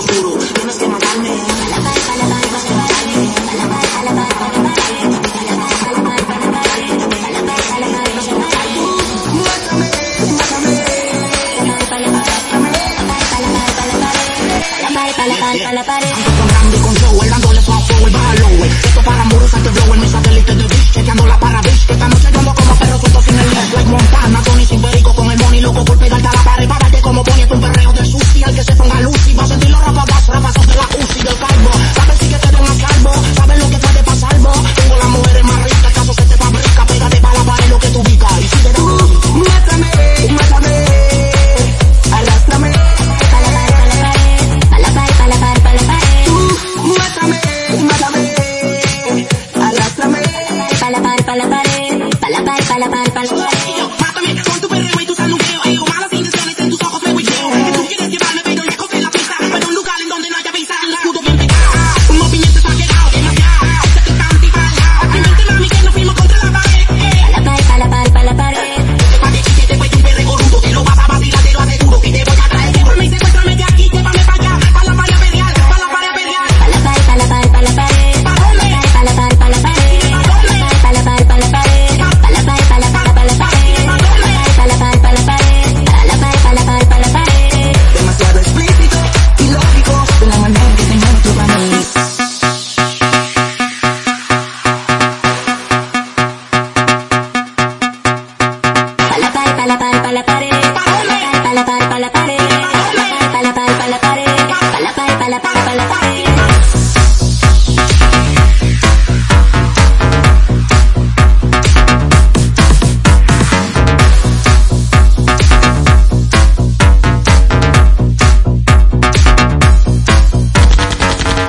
lo juro. Tienes que matarme. Comprando con Joel, dándole fast forward, baja lower Esto para muros, antes blower, mis pala, pala, pala. Bye.